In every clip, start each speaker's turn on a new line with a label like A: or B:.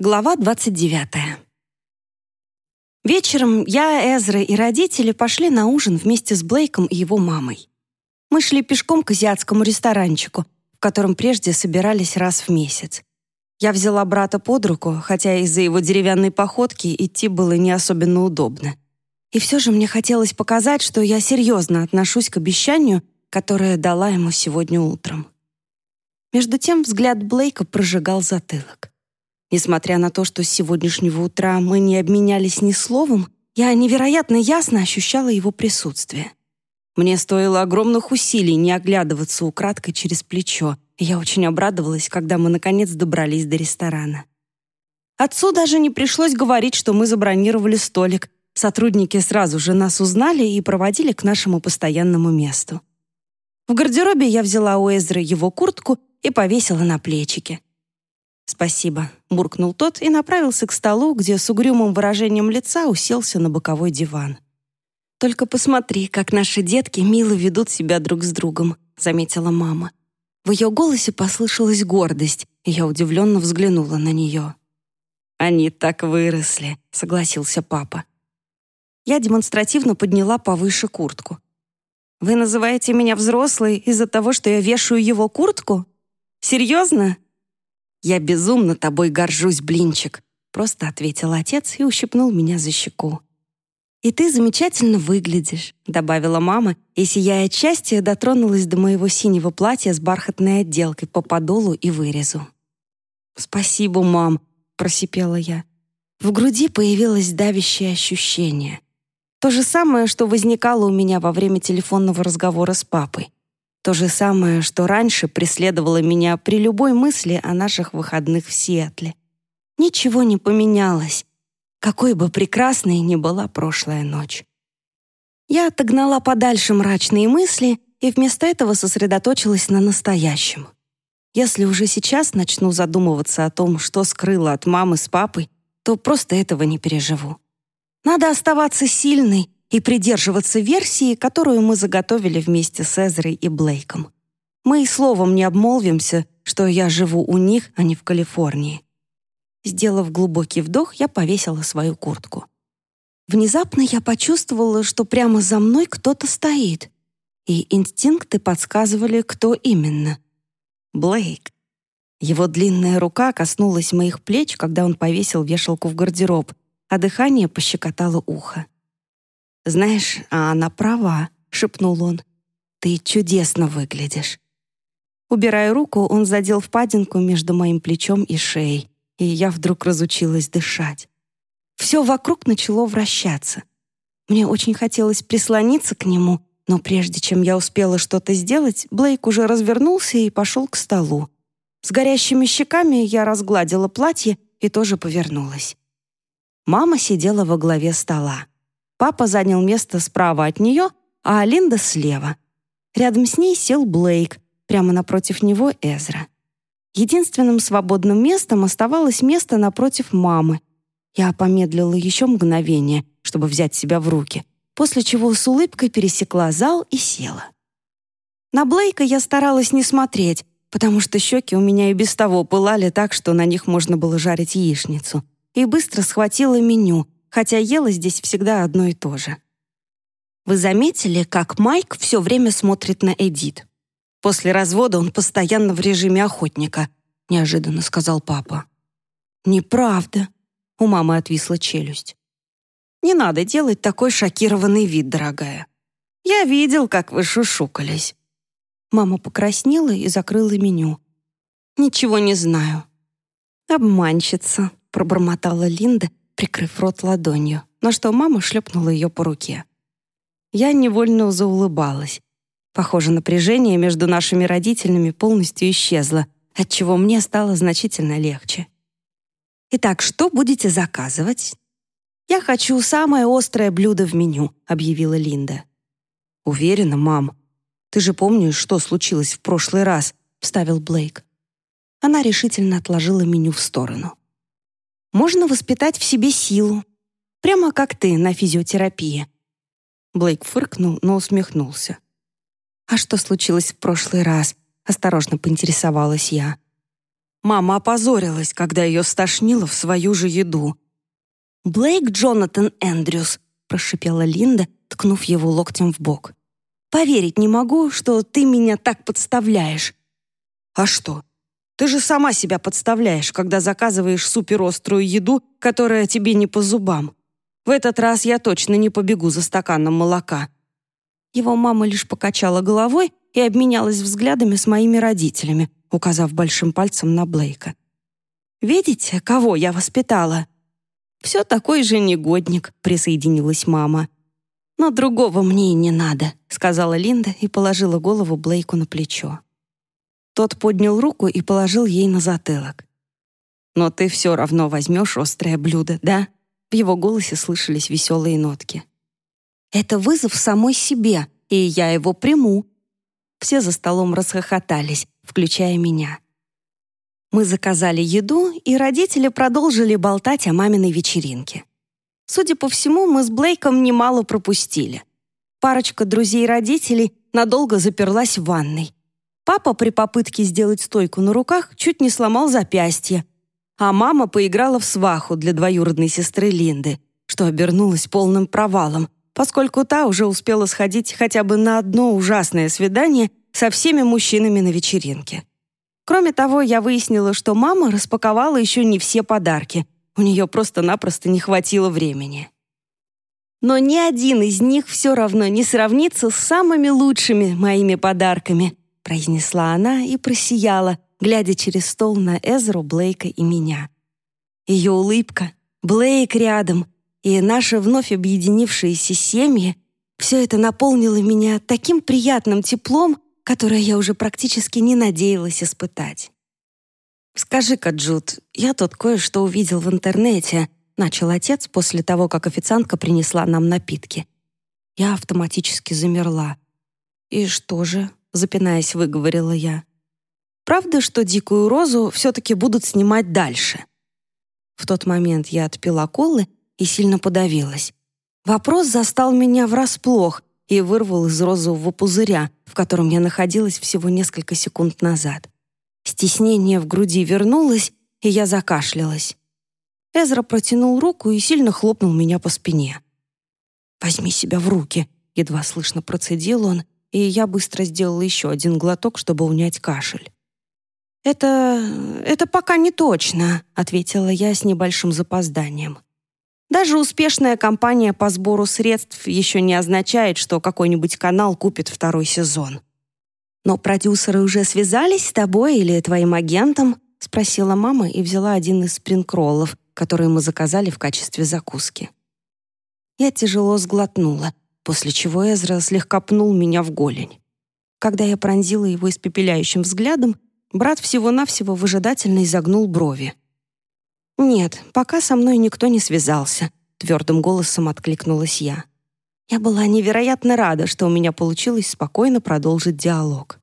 A: Глава 29. Вечером я, Эзра и родители пошли на ужин вместе с Блейком и его мамой. Мы шли пешком к азиатскому ресторанчику, в котором прежде собирались раз в месяц. Я взяла брата под руку, хотя из-за его деревянной походки идти было не особенно удобно. И все же мне хотелось показать, что я серьезно отношусь к обещанию, которое дала ему сегодня утром. Между тем взгляд Блейка прожигал затылок. Несмотря на то, что с сегодняшнего утра мы не обменялись ни словом, я невероятно ясно ощущала его присутствие. Мне стоило огромных усилий не оглядываться украдкой через плечо, и я очень обрадовалась, когда мы наконец добрались до ресторана. Отцу даже не пришлось говорить, что мы забронировали столик. Сотрудники сразу же нас узнали и проводили к нашему постоянному месту. В гардеробе я взяла у Эзры его куртку и повесила на плечики. «Спасибо», — буркнул тот и направился к столу, где с угрюмым выражением лица уселся на боковой диван. «Только посмотри, как наши детки мило ведут себя друг с другом», — заметила мама. В ее голосе послышалась гордость, и я удивленно взглянула на нее. «Они так выросли», — согласился папа. Я демонстративно подняла повыше куртку. «Вы называете меня взрослой из-за того, что я вешаю его куртку? Серьезно?» «Я безумно тобой горжусь, блинчик», — просто ответил отец и ущипнул меня за щеку. «И ты замечательно выглядишь», — добавила мама, и, сияя от счастья, дотронулась до моего синего платья с бархатной отделкой по подолу и вырезу. «Спасибо, мам», — просипела я. В груди появилось давящее ощущение. То же самое, что возникало у меня во время телефонного разговора с папой. То же самое, что раньше преследовало меня при любой мысли о наших выходных в Сиэтле. Ничего не поменялось, какой бы прекрасной ни была прошлая ночь. Я отогнала подальше мрачные мысли и вместо этого сосредоточилась на настоящем. Если уже сейчас начну задумываться о том, что скрыла от мамы с папой, то просто этого не переживу. Надо оставаться сильной и придерживаться версии, которую мы заготовили вместе с Эзрой и Блейком. Мы и словом не обмолвимся, что я живу у них, а не в Калифорнии. Сделав глубокий вдох, я повесила свою куртку. Внезапно я почувствовала, что прямо за мной кто-то стоит, и инстинкты подсказывали, кто именно. Блейк. Его длинная рука коснулась моих плеч, когда он повесил вешалку в гардероб, а дыхание пощекотало ухо. «Знаешь, а она права», — шепнул он. «Ты чудесно выглядишь». Убирая руку, он задел впадинку между моим плечом и шеей, и я вдруг разучилась дышать. Все вокруг начало вращаться. Мне очень хотелось прислониться к нему, но прежде чем я успела что-то сделать, Блейк уже развернулся и пошел к столу. С горящими щеками я разгладила платье и тоже повернулась. Мама сидела во главе стола. Папа занял место справа от нее, а Алинда слева. Рядом с ней сел Блейк, прямо напротив него Эзра. Единственным свободным местом оставалось место напротив мамы. Я помедлила еще мгновение, чтобы взять себя в руки, после чего с улыбкой пересекла зал и села. На Блейка я старалась не смотреть, потому что щеки у меня и без того пылали так, что на них можно было жарить яичницу, и быстро схватила меню — хотя ела здесь всегда одно и то же. Вы заметили, как Майк все время смотрит на Эдит? После развода он постоянно в режиме охотника, неожиданно сказал папа. Неправда. У мамы отвисла челюсть. Не надо делать такой шокированный вид, дорогая. Я видел, как вы шушукались. Мама покраснела и закрыла меню. Ничего не знаю. Обманщица, пробормотала Линда прикрыв рот ладонью, на что мама шлепнула ее по руке. Я невольно заулыбалась. Похоже, напряжение между нашими родителями полностью исчезло, отчего мне стало значительно легче. «Итак, что будете заказывать?» «Я хочу самое острое блюдо в меню», — объявила Линда. «Уверена, мам. Ты же помнишь, что случилось в прошлый раз», — вставил Блейк. Она решительно отложила меню в сторону можно воспитать в себе силу. Прямо как ты на физиотерапии». Блейк фыркнул, но усмехнулся. «А что случилось в прошлый раз?» — осторожно поинтересовалась я. Мама опозорилась, когда ее стошнило в свою же еду. «Блейк Джонатан Эндрюс», — прошипела Линда, ткнув его локтем в бок. «Поверить не могу, что ты меня так подставляешь». «А что? Ты же сама себя подставляешь, когда заказываешь суперострую еду, которая тебе не по зубам. В этот раз я точно не побегу за стаканом молока». Его мама лишь покачала головой и обменялась взглядами с моими родителями, указав большим пальцем на Блейка. «Видите, кого я воспитала?» «Все такой же негодник», — присоединилась мама. «Но другого мне и не надо», — сказала Линда и положила голову Блейку на плечо. Тот поднял руку и положил ей на затылок. «Но ты все равно возьмешь острое блюдо, да?» В его голосе слышались веселые нотки. «Это вызов самой себе, и я его приму». Все за столом расхохотались, включая меня. Мы заказали еду, и родители продолжили болтать о маминой вечеринке. Судя по всему, мы с Блейком немало пропустили. Парочка друзей родителей надолго заперлась в ванной. Папа при попытке сделать стойку на руках чуть не сломал запястье, а мама поиграла в сваху для двоюродной сестры Линды, что обернулось полным провалом, поскольку та уже успела сходить хотя бы на одно ужасное свидание со всеми мужчинами на вечеринке. Кроме того, я выяснила, что мама распаковала еще не все подарки. У нее просто-напросто не хватило времени. Но ни один из них все равно не сравнится с самыми лучшими моими подарками, произнесла она и просияла, глядя через стол на Эзру, Блейка и меня. Ее улыбка, Блейк рядом и наши вновь объединившиеся семьи — все это наполнило меня таким приятным теплом, которое я уже практически не надеялась испытать. «Скажи-ка, Джуд, я тут кое-что увидел в интернете», начал отец после того, как официантка принесла нам напитки. Я автоматически замерла. «И что же?» Запинаясь, выговорила я. «Правда, что «Дикую розу» все-таки будут снимать дальше?» В тот момент я отпила колы и сильно подавилась. Вопрос застал меня врасплох и вырвал из розового пузыря, в котором я находилась всего несколько секунд назад. Стеснение в груди вернулось, и я закашлялась. Эзра протянул руку и сильно хлопнул меня по спине. «Возьми себя в руки», — едва слышно процедил он, и я быстро сделала еще один глоток, чтобы унять кашель. «Это... это пока не точно», — ответила я с небольшим запозданием. Даже успешная кампания по сбору средств еще не означает, что какой-нибудь канал купит второй сезон. «Но продюсеры уже связались с тобой или твоим агентом?» — спросила мама и взяла один из спринкроллов, которые мы заказали в качестве закуски. Я тяжело сглотнула после чего Эзра слегка пнул меня в голень. Когда я пронзила его испепеляющим взглядом, брат всего-навсего выжидательно изогнул брови. «Нет, пока со мной никто не связался», — твердым голосом откликнулась я. Я была невероятно рада, что у меня получилось спокойно продолжить диалог.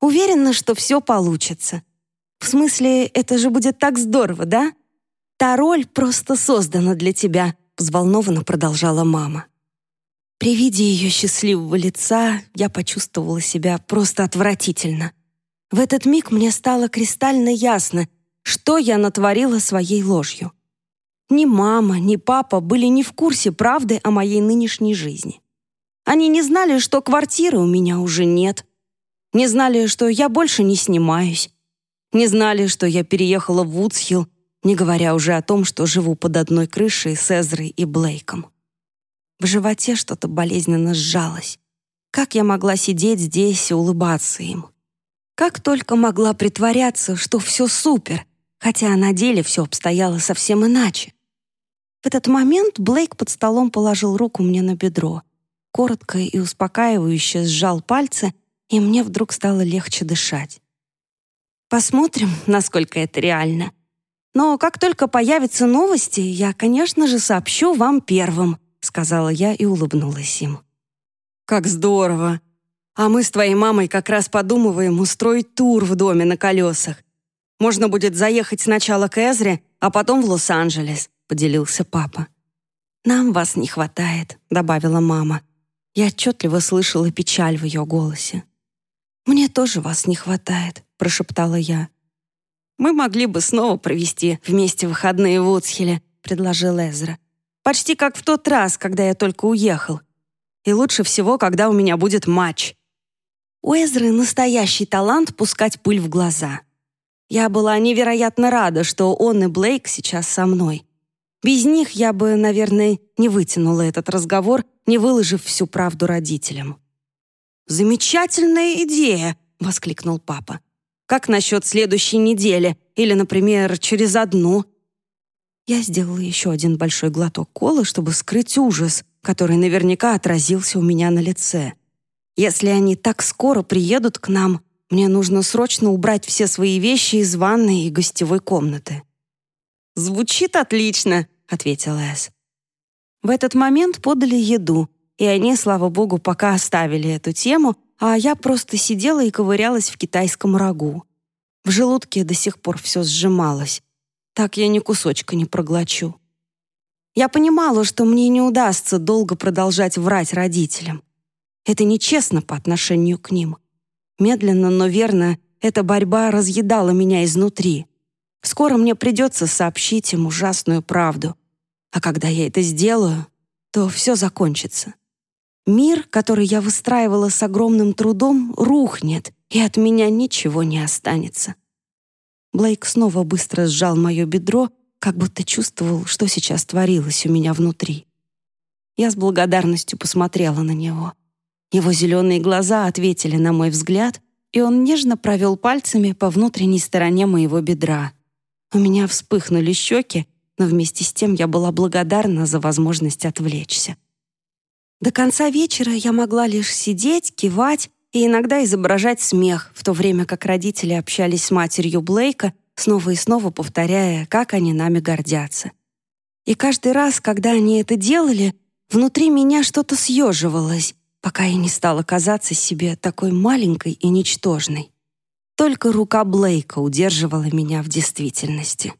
A: «Уверена, что все получится. В смысле, это же будет так здорово, да? Та роль просто создана для тебя», — взволнованно продолжала мама. При виде ее счастливого лица я почувствовала себя просто отвратительно. В этот миг мне стало кристально ясно, что я натворила своей ложью. Ни мама, ни папа были не в курсе правды о моей нынешней жизни. Они не знали, что квартиры у меня уже нет. Не знали, что я больше не снимаюсь. Не знали, что я переехала в Вудсхилл, не говоря уже о том, что живу под одной крышей с Эзрой и Блейком. В животе что-то болезненно сжалось. Как я могла сидеть здесь и улыбаться им? Как только могла притворяться, что все супер, хотя на деле все обстояло совсем иначе. В этот момент Блейк под столом положил руку мне на бедро, коротко и успокаивающе сжал пальцы, и мне вдруг стало легче дышать. Посмотрим, насколько это реально. Но как только появятся новости, я, конечно же, сообщу вам первым. — сказала я и улыбнулась им. «Как здорово! А мы с твоей мамой как раз подумываем устроить тур в доме на колесах. Можно будет заехать сначала к Эзре, а потом в Лос-Анджелес», — поделился папа. «Нам вас не хватает», — добавила мама. Я отчетливо слышала печаль в ее голосе. «Мне тоже вас не хватает», — прошептала я. Мы могли бы снова провести вместе выходные в Уцхеле», — предложил Эзра. «Почти как в тот раз, когда я только уехал. И лучше всего, когда у меня будет матч». У Эзры настоящий талант пускать пыль в глаза. Я была невероятно рада, что он и Блейк сейчас со мной. Без них я бы, наверное, не вытянула этот разговор, не выложив всю правду родителям. «Замечательная идея!» — воскликнул папа. Как насчет следующей недели? Или, например, через одну?» Я сделала еще один большой глоток колы, чтобы скрыть ужас, который наверняка отразился у меня на лице. «Если они так скоро приедут к нам, мне нужно срочно убрать все свои вещи из ванной и гостевой комнаты». «Звучит отлично», — ответил Эс. В этот момент подали еду, и они, слава богу, пока оставили эту тему, а я просто сидела и ковырялась в китайском рагу. В желудке до сих пор все сжималось. Так я ни кусочка не проглочу. Я понимала, что мне не удастся долго продолжать врать родителям. Это нечестно по отношению к ним. Медленно, но верно, эта борьба разъедала меня изнутри. Скоро мне придется сообщить им ужасную правду. А когда я это сделаю, то все закончится. Мир, который я выстраивала с огромным трудом, рухнет, и от меня ничего не останется. Блейк снова быстро сжал мое бедро, как будто чувствовал, что сейчас творилось у меня внутри. Я с благодарностью посмотрела на него. Его зеленые глаза ответили на мой взгляд, и он нежно провел пальцами по внутренней стороне моего бедра. У меня вспыхнули щеки, но вместе с тем я была благодарна за возможность отвлечься. До конца вечера я могла лишь сидеть, кивать и иногда изображать смех, в то время как родители общались с матерью Блейка, снова и снова повторяя, как они нами гордятся. И каждый раз, когда они это делали, внутри меня что-то съеживалось, пока я не стала казаться себе такой маленькой и ничтожной. Только рука Блейка удерживала меня в действительности.